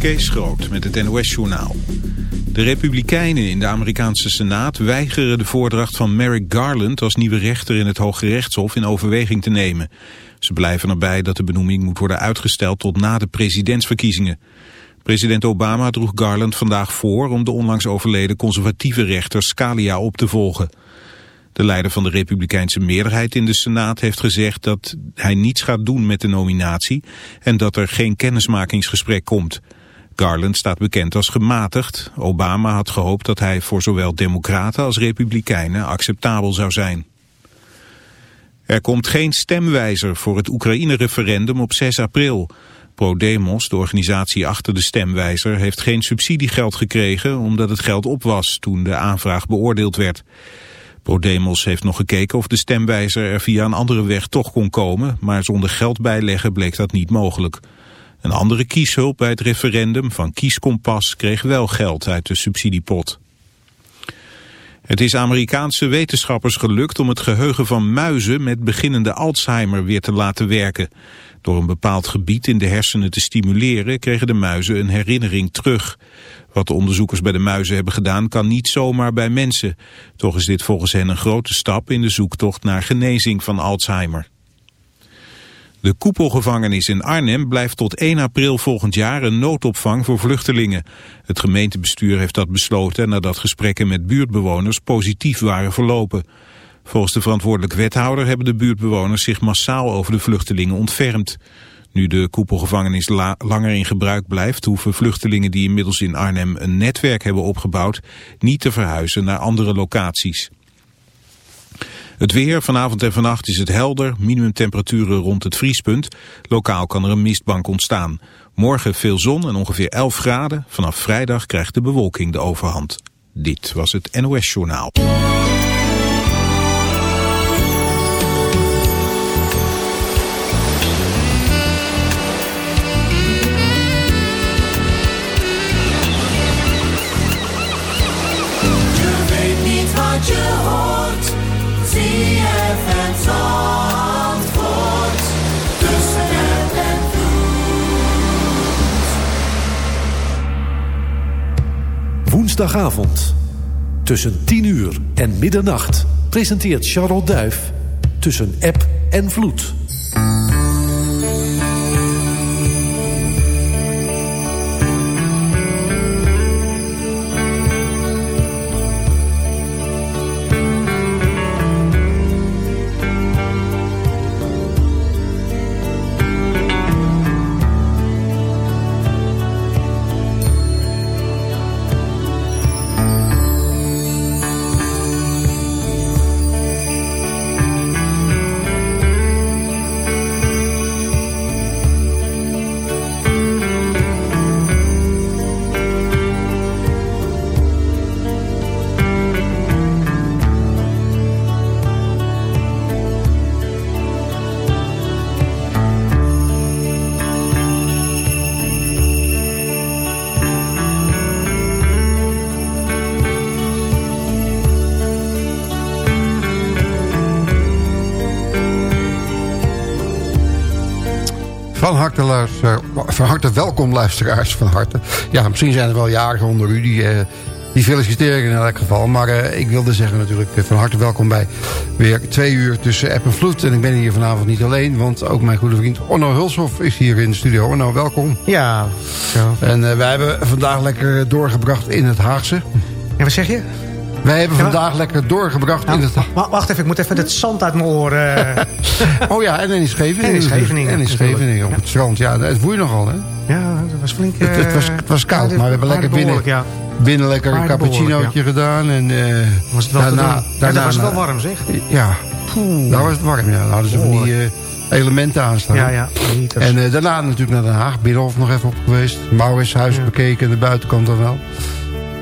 Kees Groot met het NOS-journaal. De Republikeinen in de Amerikaanse Senaat weigeren de voordracht van Merrick Garland... als nieuwe rechter in het Hoge Rechtshof in overweging te nemen. Ze blijven erbij dat de benoeming moet worden uitgesteld tot na de presidentsverkiezingen. President Obama droeg Garland vandaag voor om de onlangs overleden conservatieve rechter Scalia op te volgen. De leider van de republikeinse meerderheid in de Senaat heeft gezegd dat hij niets gaat doen met de nominatie en dat er geen kennismakingsgesprek komt. Garland staat bekend als gematigd. Obama had gehoopt dat hij voor zowel democraten als republikeinen acceptabel zou zijn. Er komt geen stemwijzer voor het Oekraïne-referendum op 6 april. ProDemos, de organisatie achter de stemwijzer, heeft geen subsidiegeld gekregen omdat het geld op was toen de aanvraag beoordeeld werd. ProDemos heeft nog gekeken of de stemwijzer er via een andere weg toch kon komen, maar zonder geld bijleggen bleek dat niet mogelijk. Een andere kieshulp bij het referendum van Kieskompas kreeg wel geld uit de subsidiepot. Het is Amerikaanse wetenschappers gelukt om het geheugen van muizen met beginnende Alzheimer weer te laten werken. Door een bepaald gebied in de hersenen te stimuleren kregen de muizen een herinnering terug. Wat de onderzoekers bij de muizen hebben gedaan kan niet zomaar bij mensen. Toch is dit volgens hen een grote stap in de zoektocht naar genezing van Alzheimer. De koepelgevangenis in Arnhem blijft tot 1 april volgend jaar een noodopvang voor vluchtelingen. Het gemeentebestuur heeft dat besloten nadat gesprekken met buurtbewoners positief waren verlopen. Volgens de verantwoordelijk wethouder hebben de buurtbewoners zich massaal over de vluchtelingen ontfermd. Nu de koepelgevangenis langer in gebruik blijft, hoeven vluchtelingen die inmiddels in Arnhem een netwerk hebben opgebouwd, niet te verhuizen naar andere locaties. Het weer, vanavond en vannacht is het helder, minimumtemperaturen rond het vriespunt. Lokaal kan er een mistbank ontstaan. Morgen veel zon en ongeveer 11 graden. Vanaf vrijdag krijgt de bewolking de overhand. Dit was het NOS Journaal. Woensdagavond. Tussen 10 uur en middernacht presenteert Charlotte Duif Tussen App en Vloed. Welkom luisteraars, van harte. Ja, misschien zijn er wel jarigen onder u, die, uh, die feliciteer ik in elk geval. Maar uh, ik wilde zeggen natuurlijk uh, van harte welkom bij weer twee uur tussen app en vloed. En ik ben hier vanavond niet alleen, want ook mijn goede vriend Onno Hulshoff is hier in de studio. Onno, welkom. Ja. ja. En wij hebben vandaag lekker doorgebracht in het Haagse. Ja, wat zeg je? Wij hebben vandaag lekker doorgebracht nou, in het... Wacht even, ik moet even het zand uit mijn oren... oh ja, en in Scheveningen. En in Scheveningen. En in Scheveningen, op het strand. Ja, het woei nogal, hè? Ja, dat was flink... het, het, was, het was koud, maar we hebben lekker binnen, ja. binnen lekker een cappuccinootje ja. gedaan. En, uh, was het wel daarna, daarna, ja, was het wel warm, zeg. Ja, Poeh. daar was het warm, ja. Daar hadden ze van die uh, elementen aanstaan. Ja, ja. Liters. En uh, daarna natuurlijk naar Den Haag. Binnenhof nog even op geweest. Maurits huis ja. bekeken, de buitenkant dan wel.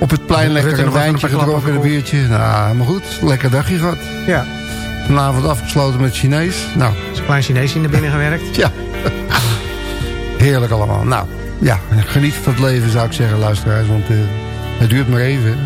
Op het plein lekker een wijntje gedronken, een biertje. Nou, maar goed, lekker dagje gehad. Ja. Vanavond afgesloten met Chinees. Nou. Is een klein Chinees in de binnen gewerkt. ja. Heerlijk allemaal. Nou, ja, geniet van het leven zou ik zeggen, luisteraars. Want uh, het duurt maar even.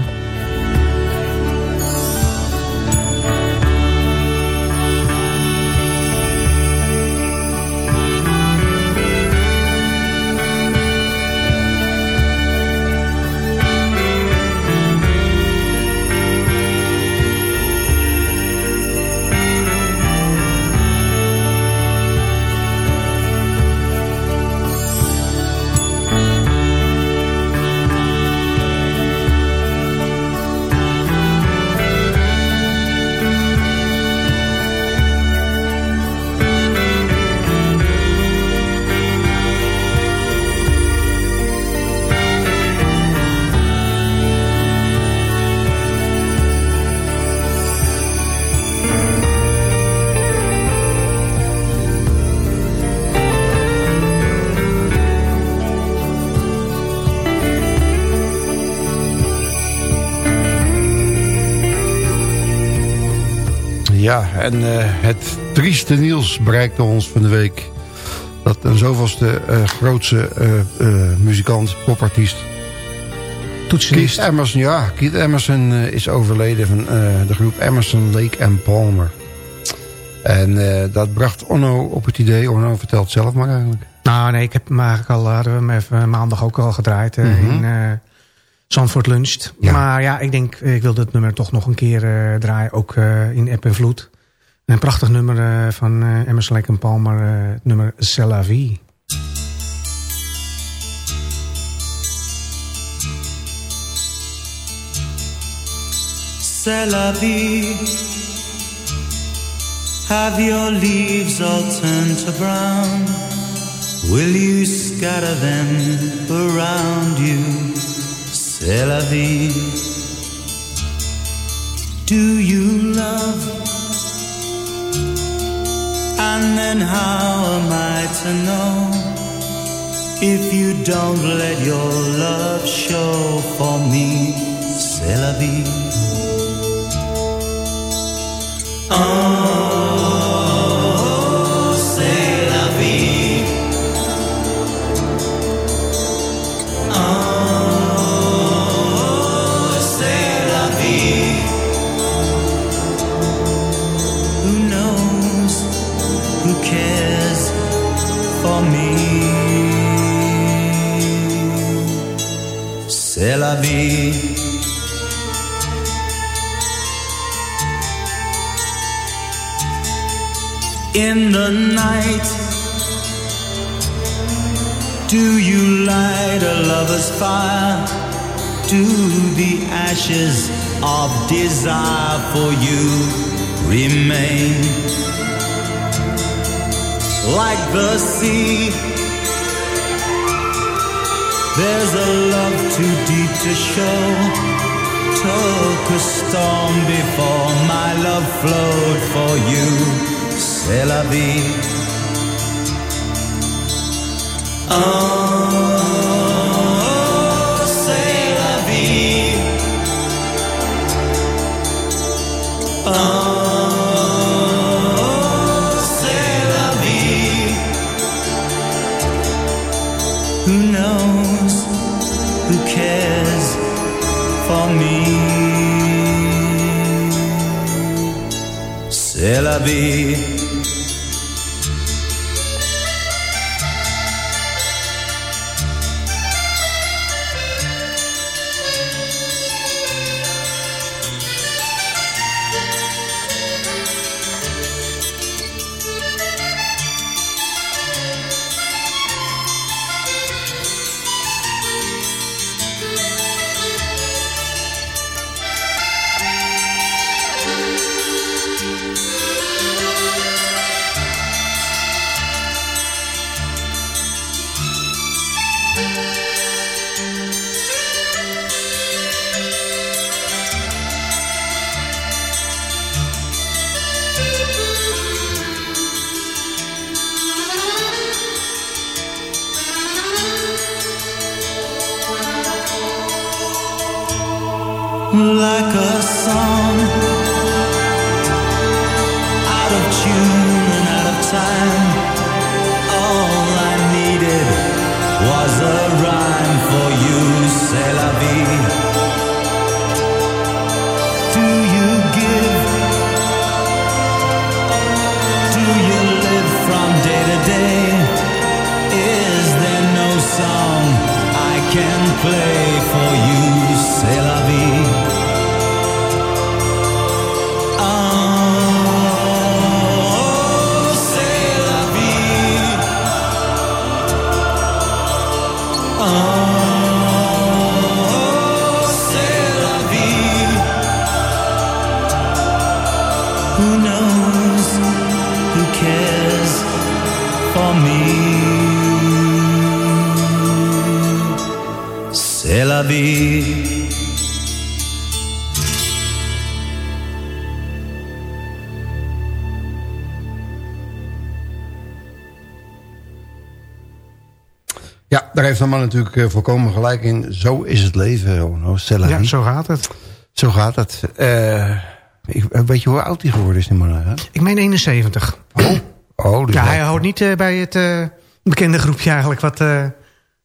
Ja, en uh, het trieste nieuws bereikte ons van de week. Dat een zoveelste uh, grootste uh, muzikant, popartiest... Toetsenist. Keith Emerson, ja. Keith Emerson is overleden van de groep Emerson, Lake en Palmer. En dat bracht Onno op het idee. Onno vertelt zelf maar eigenlijk. Nou nee, ik heb hem eigenlijk al, hadden we hem even maandag ook al gedraaid mm -hmm. in Zandvoort Luncht. Ja. Maar ja, ik denk, ik wil dit nummer toch nog een keer uh, draaien. Ook uh, in App en Vloed. Een prachtig nummer uh, van Emerson Lake Palmer. het nummer C'est la vie. C'est la vie Have your leaves all turned to brown Will you scatter them around you C'est vie. Do you love? And then how am I to know if you don't let your love show for me? C'est la vie. Oh. La vie. In the night, do you light a lover's fire? Do the ashes of desire for you remain like the sea? There's a love too deep to show. Took a storm before my love flowed for you. C'est la vie. Oh. c'est like a song time. Man natuurlijk uh, volkomen gelijk in. Zo is het leven, oh, no, Ja, zo gaat het. Zo gaat het. Uh, Ik, weet je hoe oud hij geworden is, die man? Hè? Ik meen 71. Oh, oh dus ja, hij hoort niet uh, bij het uh, bekende groepje eigenlijk wat...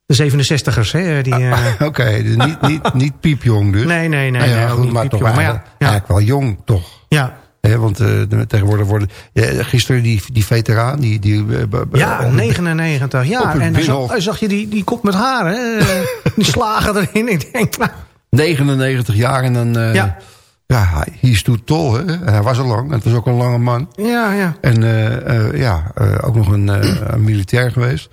De 67ers, hè? Die, uh... Oké, okay, dus niet, niet, niet piepjong dus. Nee, nee, nee. Nou ja, nee goed, maar toch maar ja, eigenlijk wel jong, toch? Ja. He, want uh, tegenwoordig worden... Ja, gisteren die, die veteraan, die... die uh, ja, 99. Ja, en dan zag, zag, je die, die kop met haar, hè? die slagen erin. Ik denk, nou... 99 jaar en dan... Uh, ja. Ja, hij stoet tol, hè? Hij was al lang. Het was ook een lange man. Ja, ja. En ja, ook nog een, een militair geweest.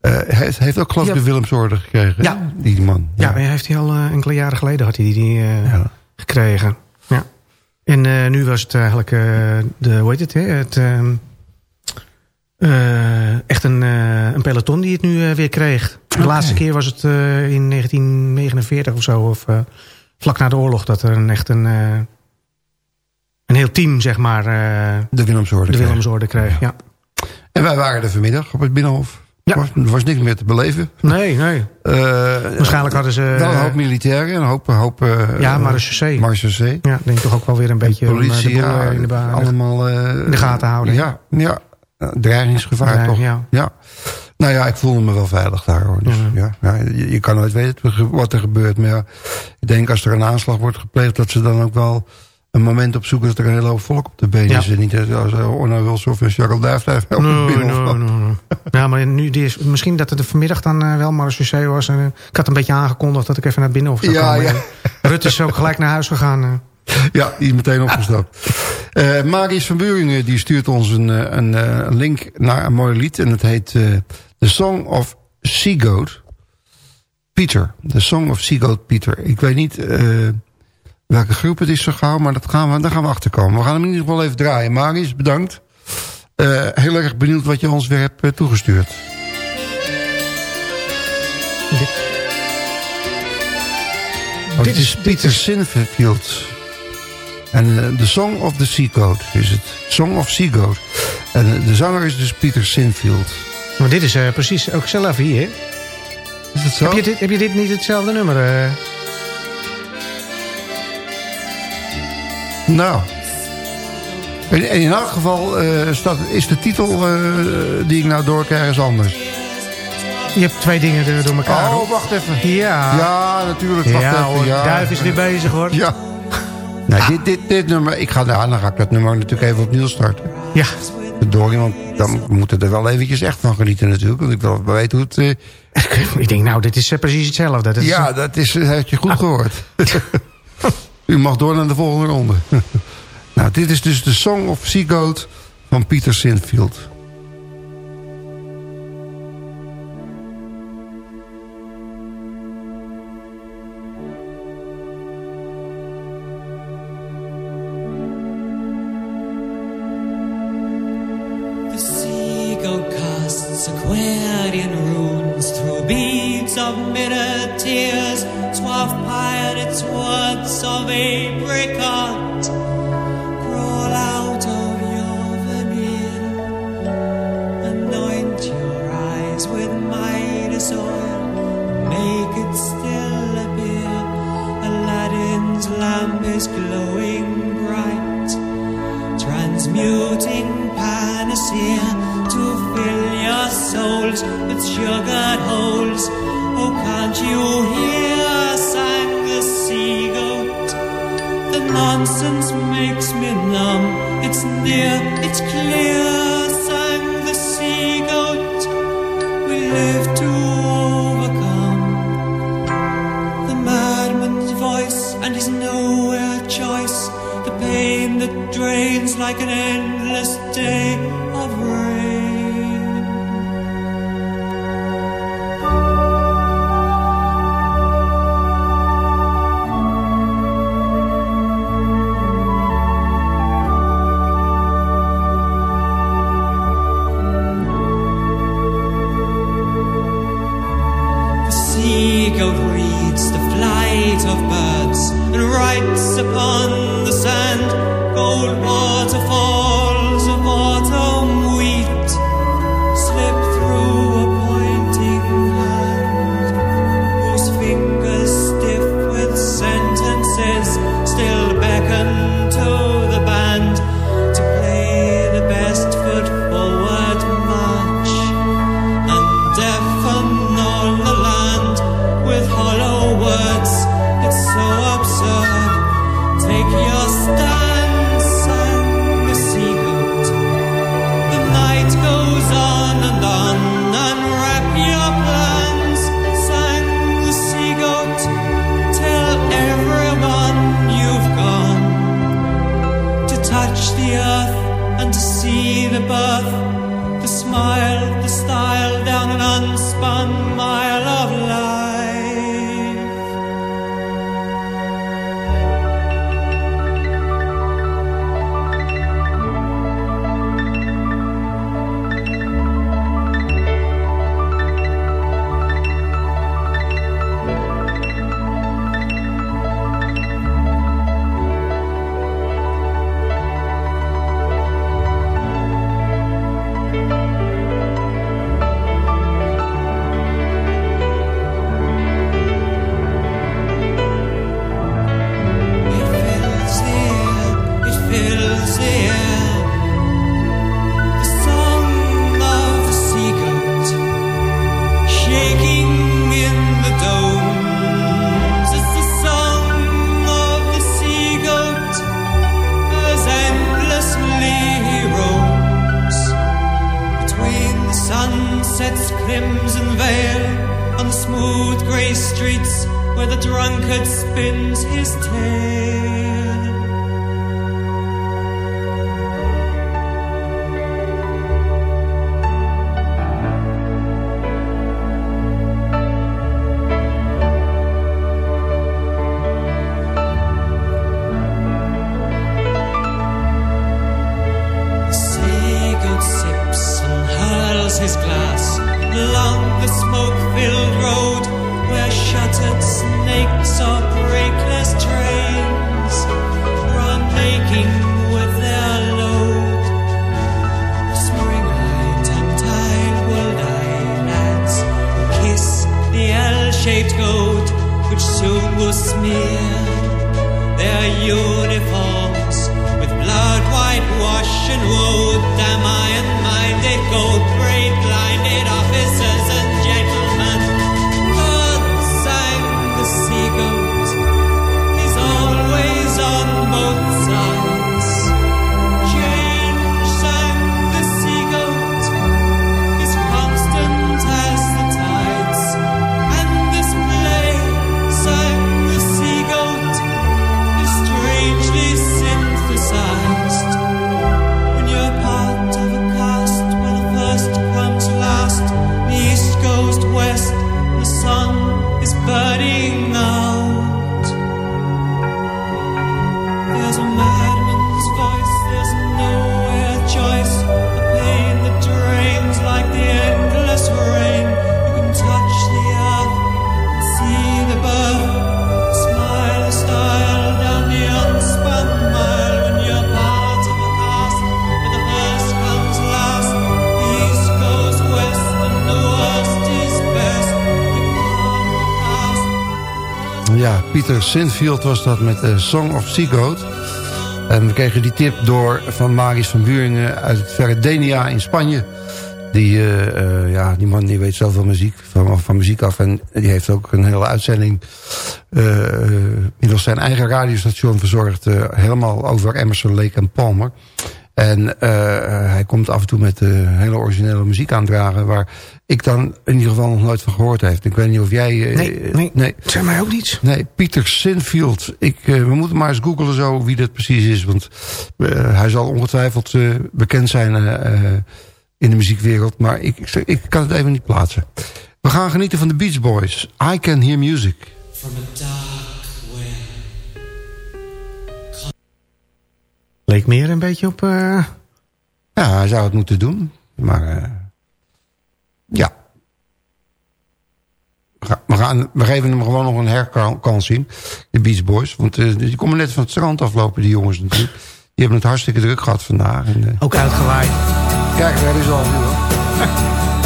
hij heeft ook geloof ik de Willemsorde gekregen. Ja. Die man. Ja, ja heeft hij al enkele jaren geleden had hij die, die ja. gekregen. Ja. En uh, nu was het eigenlijk uh, de, hoe heet het, hè? het uh, echt een, een peloton die het nu weer kreeg. De okay. laatste keer was het in 1949 of zo, of vlak na de oorlog, dat er een, echt een, een heel team, zeg maar, de Willemsorde de Willemsorde kreeg. Ja. ja. En wij waren er vanmiddag op het Binnenhof. Ja. Er, was, was niks meer te beleven. Nee, nee. Uh, Waarschijnlijk hadden ze... Wel een hoop militairen, een hoop... Een hoop uh, ja, marechaussee. Marechaussee. Ja, denk toch ook wel weer een beetje... Politie, de ja, in de, baan, allemaal... Uh, in de gaten houden. Ja, ja. Dreigingsgevaar Dreiging, toch? Ja. ja. Nou ja, ik voelde me wel veilig daar hoor. Dus, ja. ja je, je, kan nooit weten wat er gebeurt. Maar ja, ik denk als er een aanslag wordt gepleegd... dat ze dan ook wel een moment opzoeken dat er een hele hoop volk op de benen ja. is. En niet als Orna Wilsoff en Charles Duif op no, binnen. No, no. Ja, maar nu, die is, misschien dat het er vanmiddag dan uh, wel Marseillais was. En, uh, ik had een beetje aangekondigd dat ik even naar binnen of zou ja, komen. Ja. Rutte is ook gelijk naar huis gegaan. Ja, die is meteen opgestapt. Uh, Marius van Buringen die stuurt ons een, een, een, link naar een mooi lied. En het heet uh, The Song of Sea Goat Peter. The Song of Sea Goat Peter. Ik weet niet uh, welke groep het is zo gauw, maar dat gaan we, daar gaan we achter komen. We gaan hem in ieder geval even draaien. Marius, bedankt. heel erg benieuwd wat je ons weer hebt toegestuurd. Dit, oh, dit is Peter Sinfield. En uh, The Song of the Sea Goat is het. Song of Sea Goat. En de zanger is dus Peter Sinfield. Maar dit is precies ook zelf hier. Is het zo? Heb je dit, heb je dit niet hetzelfde nummer? Nou. In, in elk geval staat, is de titel die ik nou doorkrijg is anders. Je hebt twee dingen door elkaar. Oh, wacht even. Ja. Ja, natuurlijk. Wacht ja, even. Hoor, ja, Duif is weer bezig hoor. Ja. Nou, ah. dit, dit, dit nummer, ik ga, nou, dan ga ik dat nummer natuurlijk even opnieuw starten. Ja. Verdorie, want dan moeten er wel eventjes echt van genieten natuurlijk. Want ik wil weten hoe het... Uh... ik denk, nou, dit is precies hetzelfde. Dat is ja, dat is, heb je goed ah. gehoord. U mag door naar de volgende ronde. nou, dit is dus de Song of Sea Goat van Peter Sinfield. That drains like an endless day Sinfield was dat met de Song of Seagoat. En we kregen die tip door van Marius van Buringen uit het verre Denia in Spanje. Die, uh, ja, die man die weet zoveel muziek, van, van muziek af. En die heeft ook een hele uitzending uh, middels zijn eigen radiostation verzorgd. helemaal over Emerson, Lake en Palmer. En uh, hij komt af en toe met uh, hele originele muziek aandragen... waar ik dan in ieder geval nog nooit van gehoord heb. Ik weet niet of jij... Uh, nee, nee, nee. Zeg mij ook niets. Nee, Pieter Sinfield. Ik, we moeten maar eens googlen zo wie dat precies is. Want hij zal ongetwijfeld bekend zijn in de muziekwereld. Maar ik, ik, ik, kan het even niet plaatsen. We gaan genieten van de Beach Boys. I Can Hear Music. From a Leek meer een beetje op... Uh... Ja, hij zou het moeten doen. Maar uh, ja. We, gaan, we geven hem gewoon nog een herkans zien. De Beach Boys. Want uh, die komen net van het strand aflopen, die jongens natuurlijk. Die hebben het hartstikke druk gehad vandaag. En, Ook uitgewaaid. Kijk, daar is al nu hoor.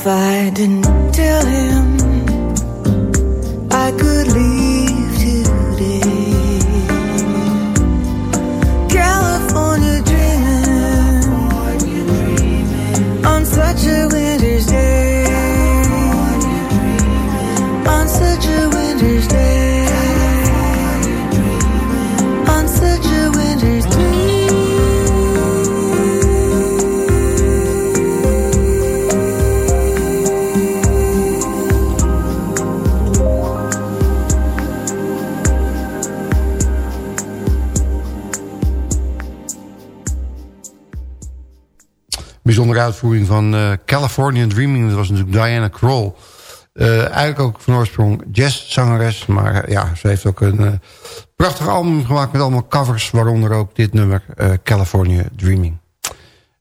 If I didn't tell him bijzondere uitvoering van uh, Californian Dreaming. Dat was natuurlijk Diana Kroll. Uh, eigenlijk ook van oorsprong jazzzangeres. Maar uh, ja, ze heeft ook een prachtig album gemaakt met allemaal covers. Waaronder ook dit nummer, California Dreaming.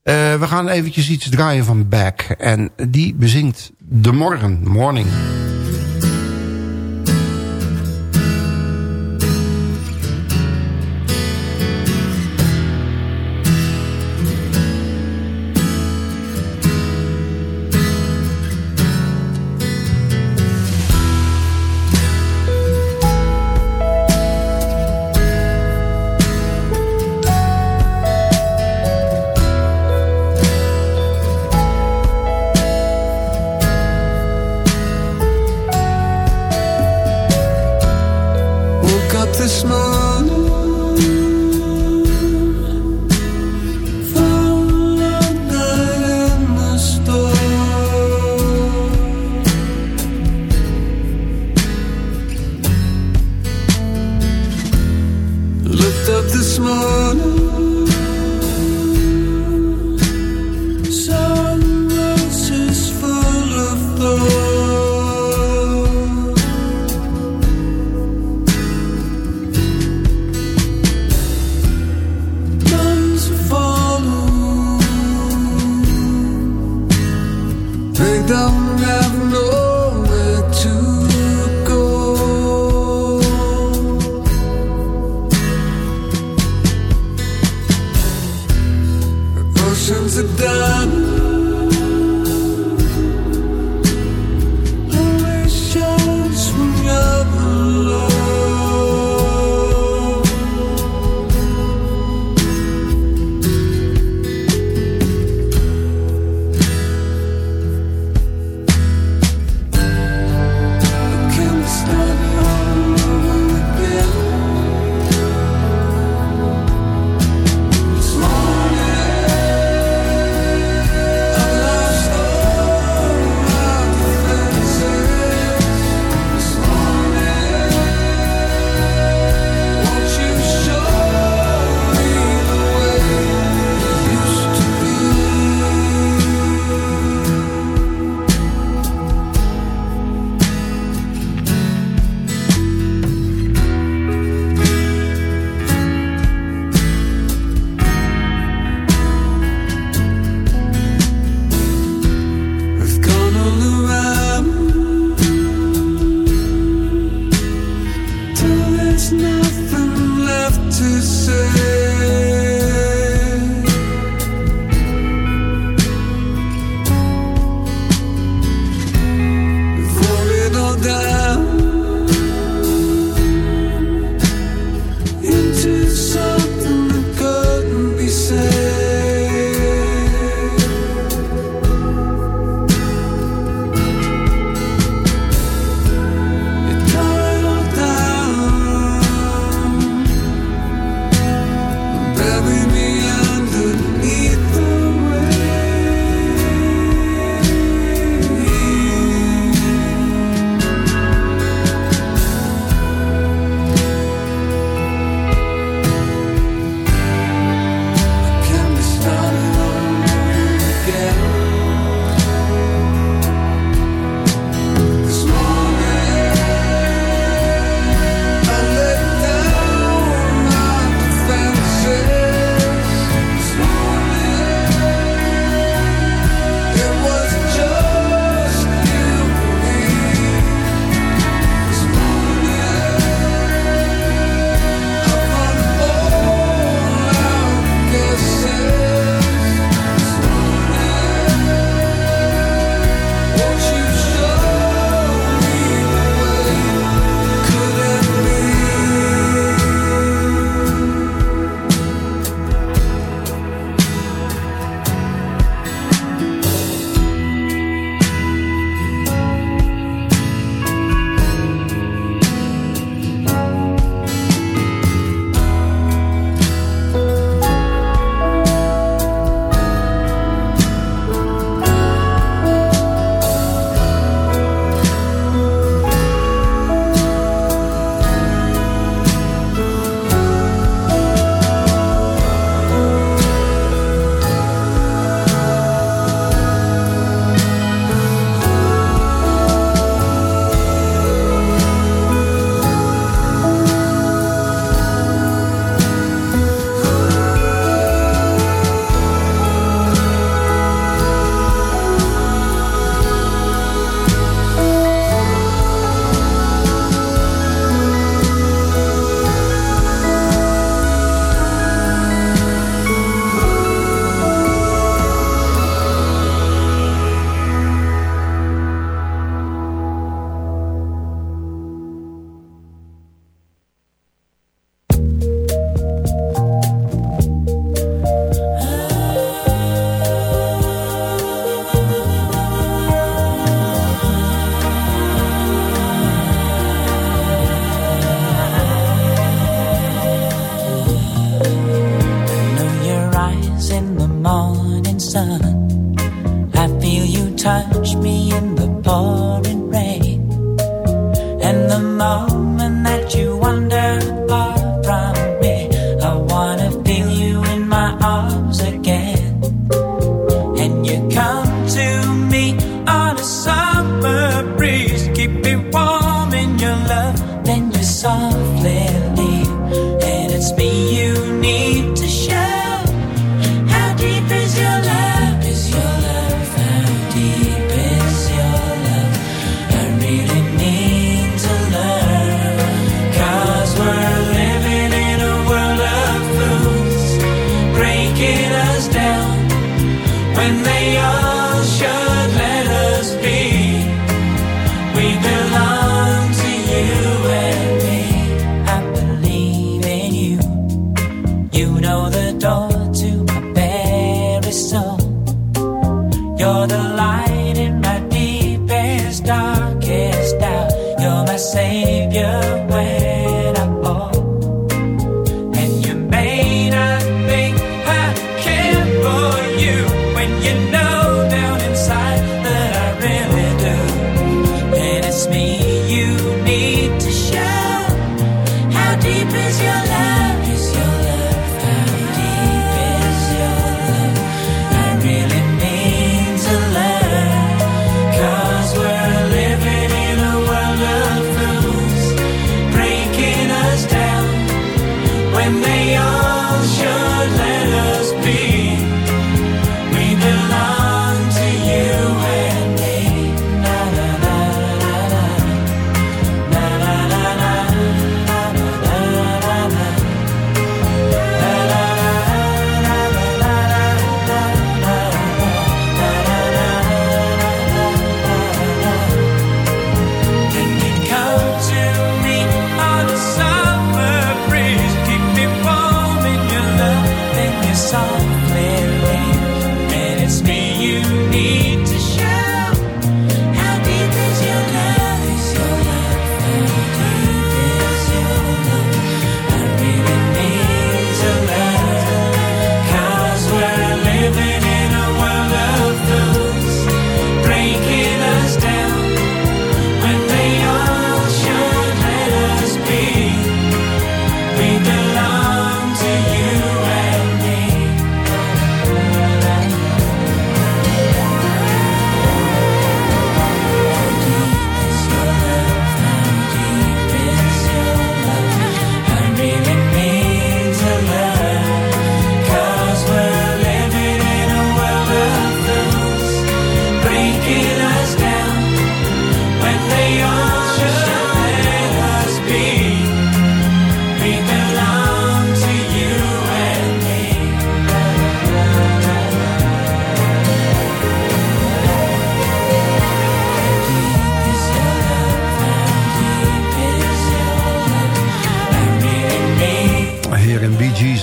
we gaan eventjes iets draaien van Beck. En die bezingt De Morgen, Morning. oceans are done.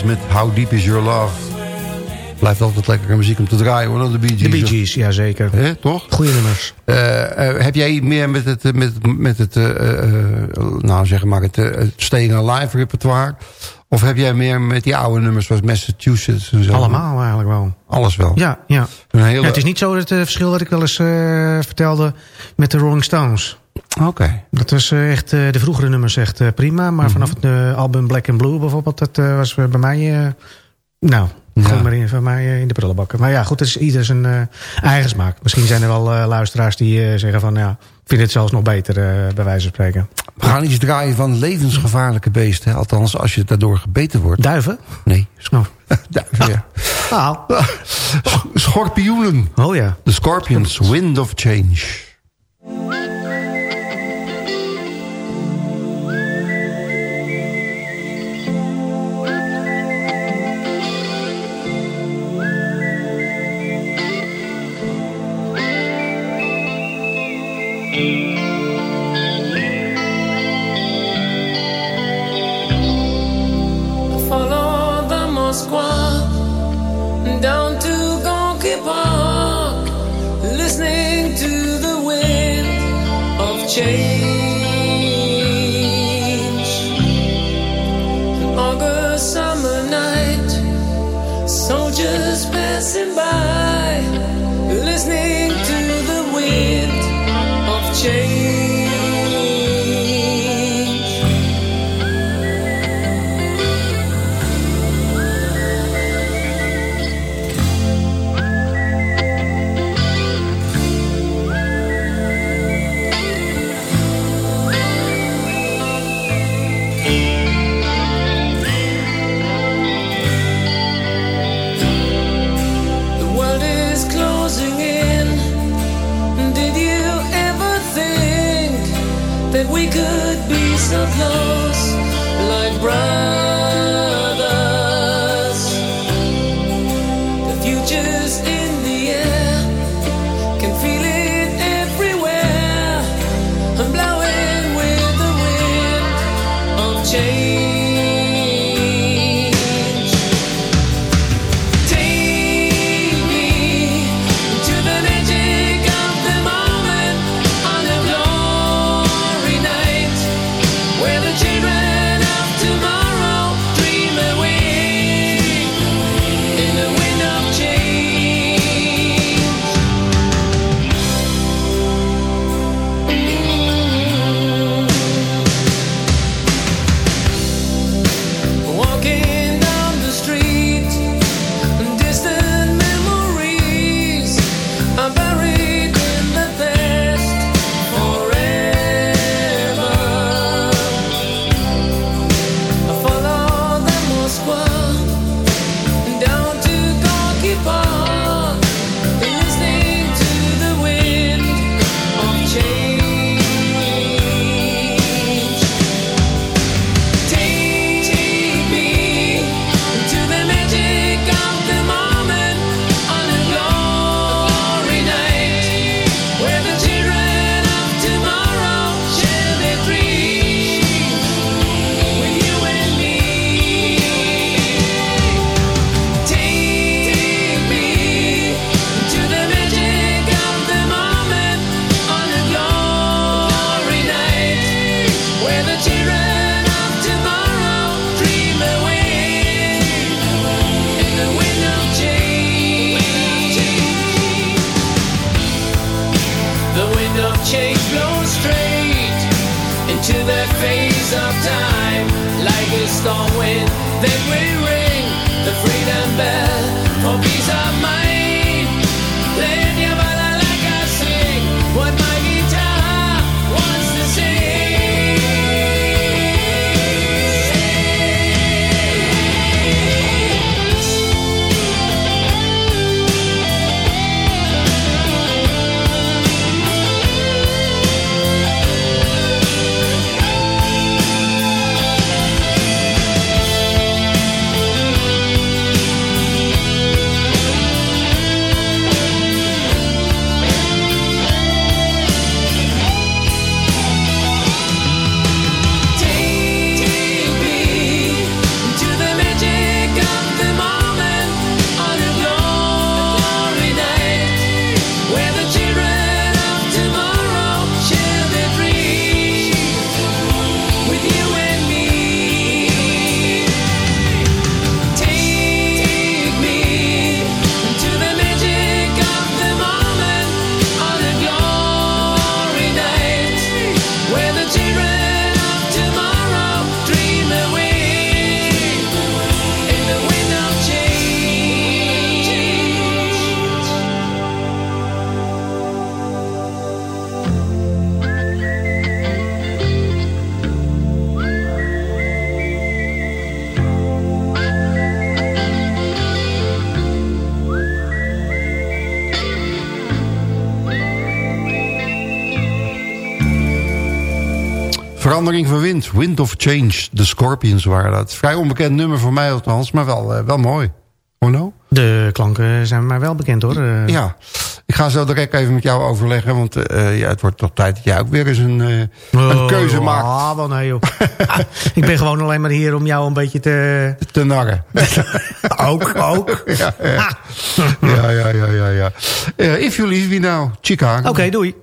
Met How Deep Is Your Love. Blijft altijd lekkere muziek om te draaien hoor, de Bee Gees. De Bee Gees, ja zeker. Hè, toch? Goeie nummers. Eh, eh, heb jij meer met het, met, met het, eh, nou zeg maar, het, het Staying Alive repertoire? Of heb jij meer met die oude nummers zoals Massachusetts en zo? Allemaal eigenlijk wel. Alles wel? Ja, ja. Hele... Ja, het is niet zo het eh, verschil dat ik wel eens vertelde met de Rolling Stones. Oké. Dat was eh, echt, eh, de vroegere nummers echt eh, prima. Maar vanaf het album Black and Blue bijvoorbeeld, dat was bij mij... nou, Ja. gewoon maar in, van mij in de prullenbakken. Maar ja, goed, het is ieder zijn eigen smaak. Misschien zijn er wel luisteraars die zeggen van... ja, ik vind het zelfs nog beter, bij wijze van spreken. We gaan iets draaien van levensgevaarlijke beesten. Althans, als je daardoor gebeten wordt. Duiven? Nee, Oh. duiven, ja. Ah. Sch- Schorpioenen. Oh ja. The Scorpions, Wind of Change. Down to Park, listening to the wind of change. An August summer night, soldiers passing by, Verandering van wind. Wind of Change. De Scorpions waren dat. Vrij onbekend nummer voor mij althans. Maar wel, eh, wel mooi. Oh no? De klanken zijn mij wel bekend hoor. Eh, Ja. Ik ga zo direct even met jou overleggen. Want eh, ja, het wordt toch tijd dat jij ook weer eens een, eh, een keuze maakt. Ah, wel nee joh. ik ben gewoon alleen maar hier om jou een beetje te... Te narren. ook, ook. ja, ja. ja, ja, ja, ja. ja. If you leave me now. Chicago. Oké, doei.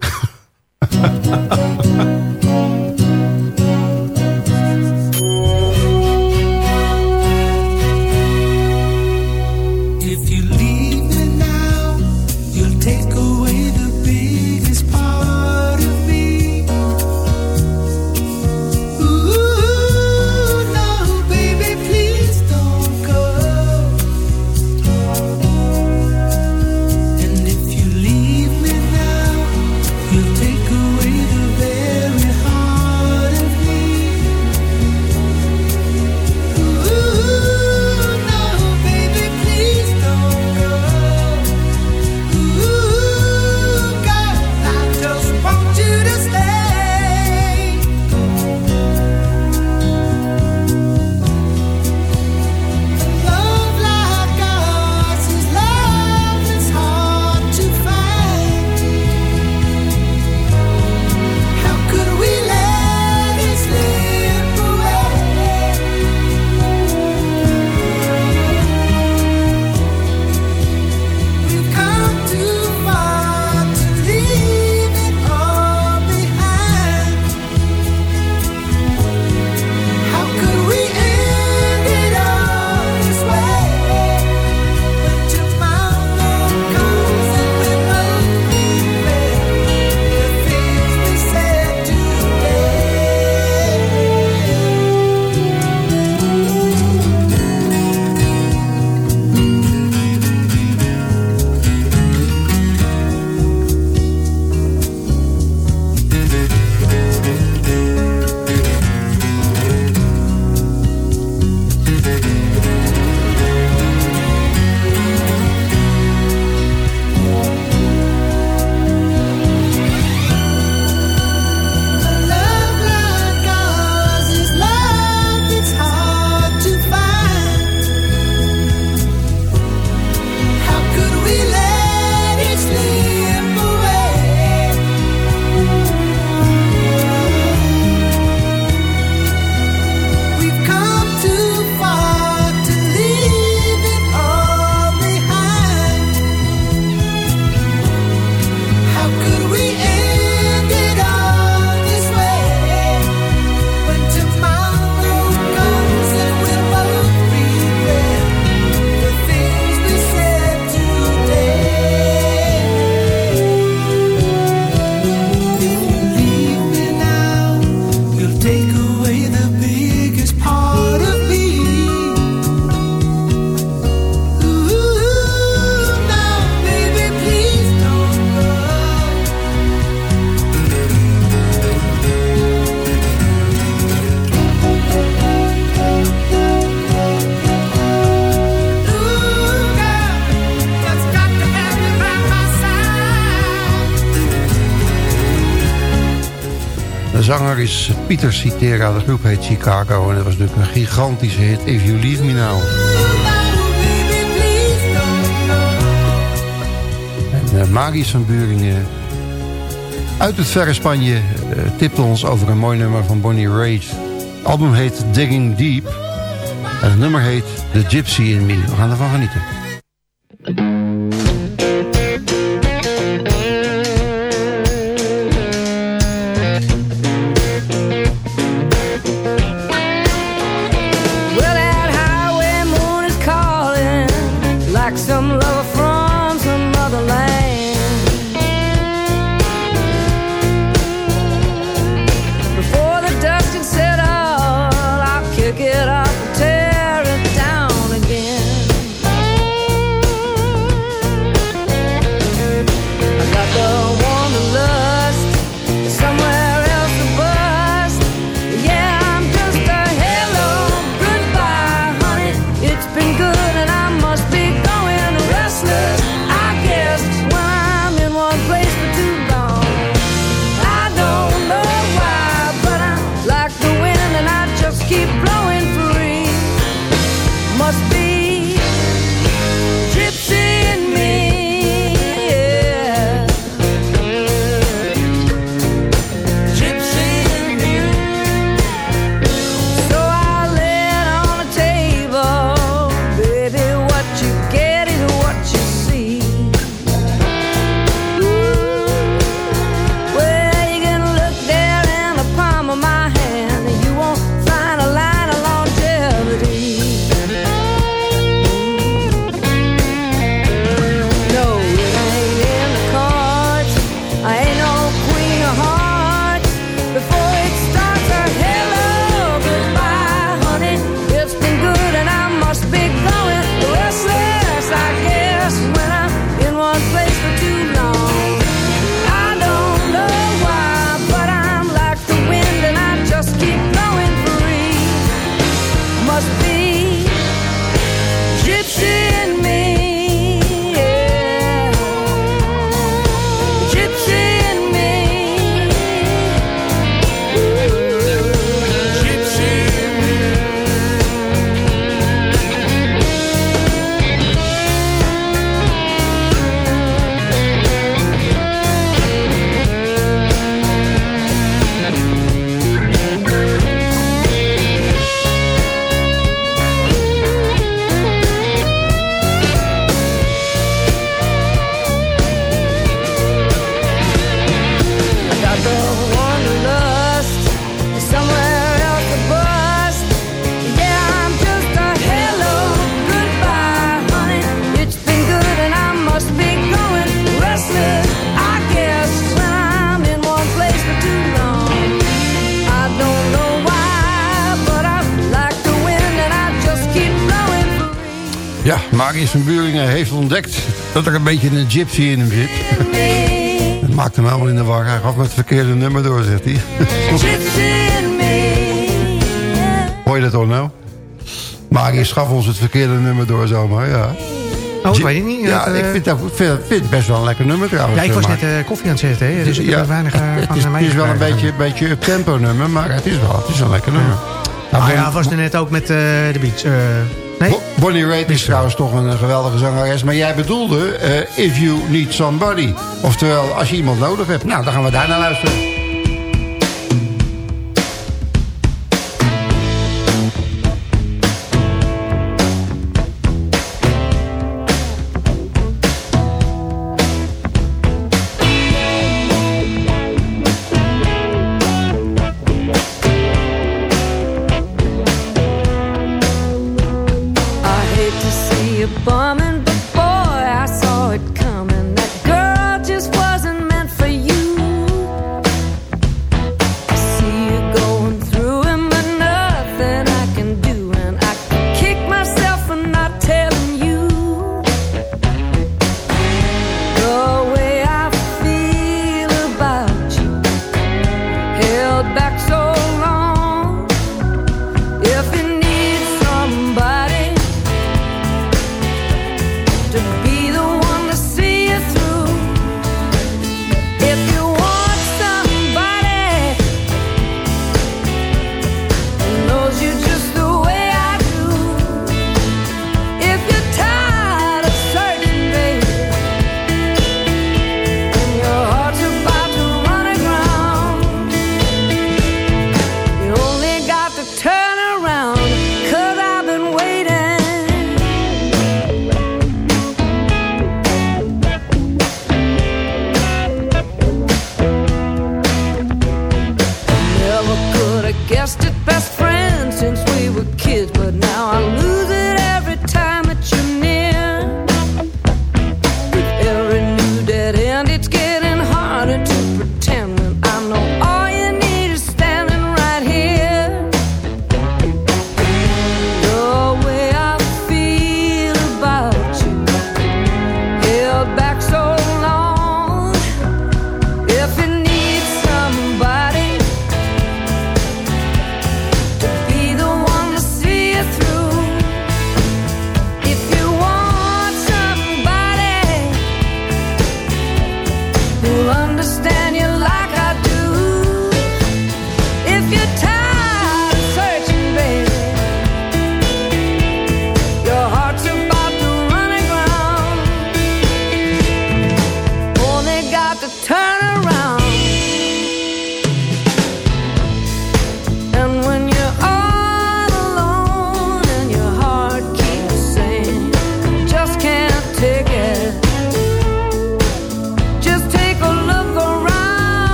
Is Pieter Citera, de groep heet Chicago. En dat was natuurlijk een gigantische hit, If You Leave Me Now. En uh, Marius van Buringen uit het verre Spanje uh, tipte ons over een mooi nummer van Bonnie Raitt. Het album heet Digging Deep. En het nummer heet The Gypsy in Me. We gaan ervan genieten. Ja, Marius van Buringen heeft ontdekt dat er een beetje een gypsy in hem zit. Dat maakt hem helemaal in de war. Hij gaf met het verkeerde nummer door, zegt hij. Hoor je dat al nou? Marius gaf ons het verkeerde nummer door zomaar, ja. Oh, ik weet het niet. Ja, Dat, ik eh, vind, dat, vind, het- vind het best wel een lekker nummer trouwens. ja, ik was maar- net eh, koffie aan het zetten, hè, dus ik heb er weinig eh, het, van is, eh, het is wel een beetje, beetje een tempo nummer, maar het is wel het is een lekker nummer. Nou, Ah ja, was er net ook met eh, de beach. eh, Bonnie Raitt is trouwens toch een eh, geweldige zangeres. Maar jij bedoelde eh, If You Need Somebody. Oftewel, als je iemand nodig hebt. Nou, dan gaan we daar naar luisteren.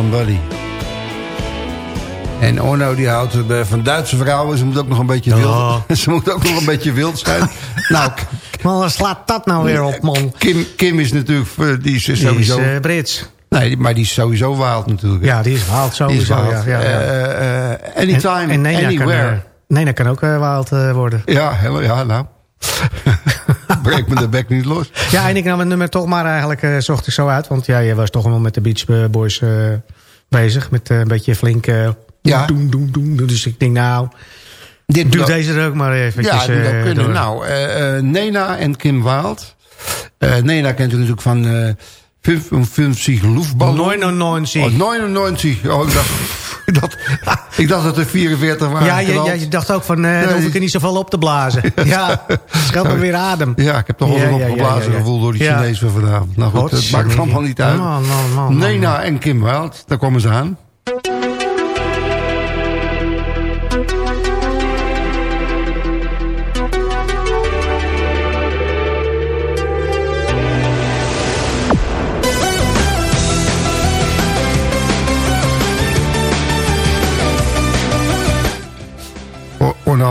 Somebody. En Orno die houdt eh, van Duitse vrouwen. Ze moet ook nog een beetje wild, ze moet ook nog een beetje wild zijn. nou, Man, wat slaat dat nou weer op, man? Kim, Kim is natuurlijk, eh, die is Die is sowieso... eh, Brits. nee, maar die is sowieso wild natuurlijk. Ja, die is wild die is sowieso. wild. Ja, ja, ja. Anytime, en, en Nena anywhere. Kan, eh, Nena kan ook wild eh, worden. ja, heel, ja, nou. Breek me de bek niet los. Ja, en ik nam het nummer toch maar eigenlijk, eh, zocht ik zo uit. Want ja, je was toch wel met de Beach eh, Boys eh, bezig. Met een beetje flink... Ja. Doen, doen, doen. Dus ik denk nou, Dit doe deze er ook maar eventjes Ja, dat kunnen. door. Nou, Nena en Kim Wild. Eh, Nena kent u natuurlijk van eh 55 Luftballon. 99. Oh, 99. Oh, ik dacht, ik dacht, dat er 44 waren. Ja, je, ja, je dacht ook van, dan Nee, hoef ik er niet zoveel op te blazen. ja, scheelt me weer adem. Ja, ik heb toch wel een opgeblazen gevoel door die van vanavond. Nou goed, het maakt allemaal niet uit. Nena en Kim Wild, daar komen ze aan.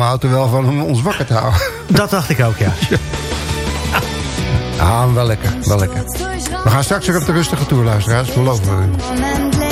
Houdt er wel van om ons wakker te houden. Dat dacht ik ook, ja. Ja, wel lekker, wel lekker. We gaan straks weer op de rustige tour, luisteraars. Beloven we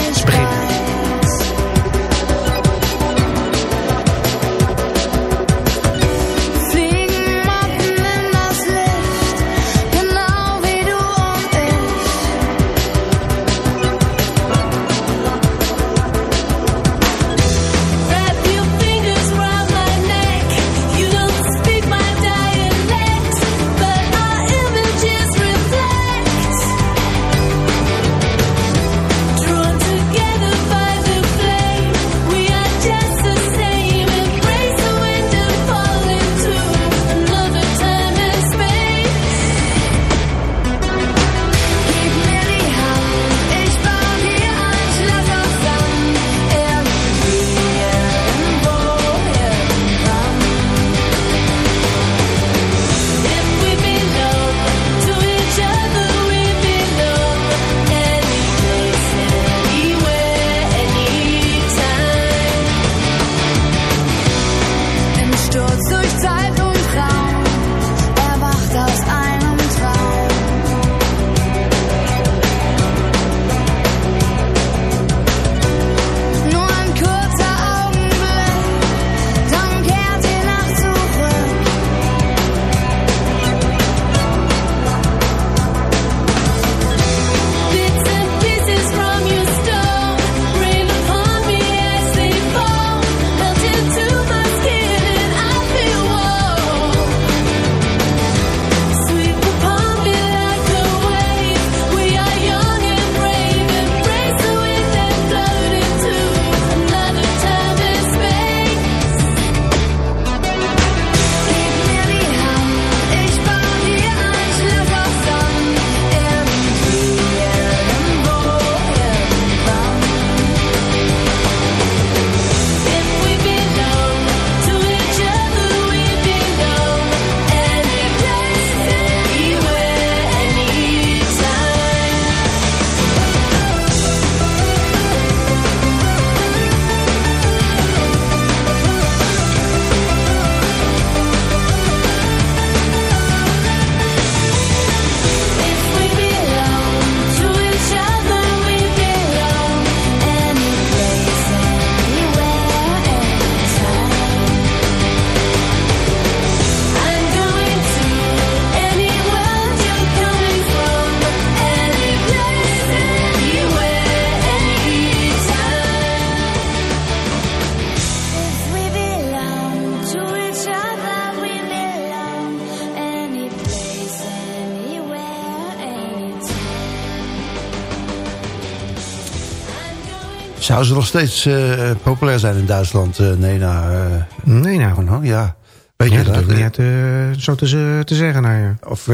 Zou ze nog steeds eh, populair zijn in Duitsland, eh Nena? eh, Nee, nou. oh, ja. Weet Ja, je dat ik niet uit, eh, zo te, te zeggen. Nou, ja. Of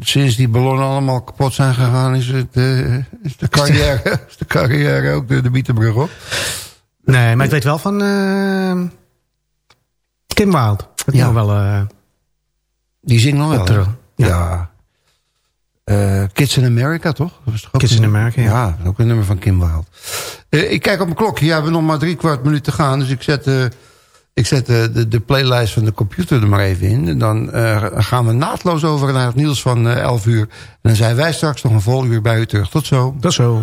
sinds die ballonnen allemaal kapot zijn gegaan... is, het, is, de, carrière, is de carrière ook de, de bietenbrug op? Nee, maar ik weet wel van uh, Kim Wilde. Dat Ja. wel uh, Die zingt nog wel. Ja. Ja. Eh, Kids in America, toch? Dat was toch ook Kids in America, ja. Ook een nummer van Kim Wilde. Eh, ik kijk op mijn klokje. Ja, we hebben nog maar drie kwart minuut te gaan. Dus ik zet, eh, ik zet de, de playlijst van de computer er maar even in. En dan gaan we naadloos over naar het nieuws van eh 11 uur. En dan zijn wij straks nog een vol uur bij u terug. Tot zo. Is zo.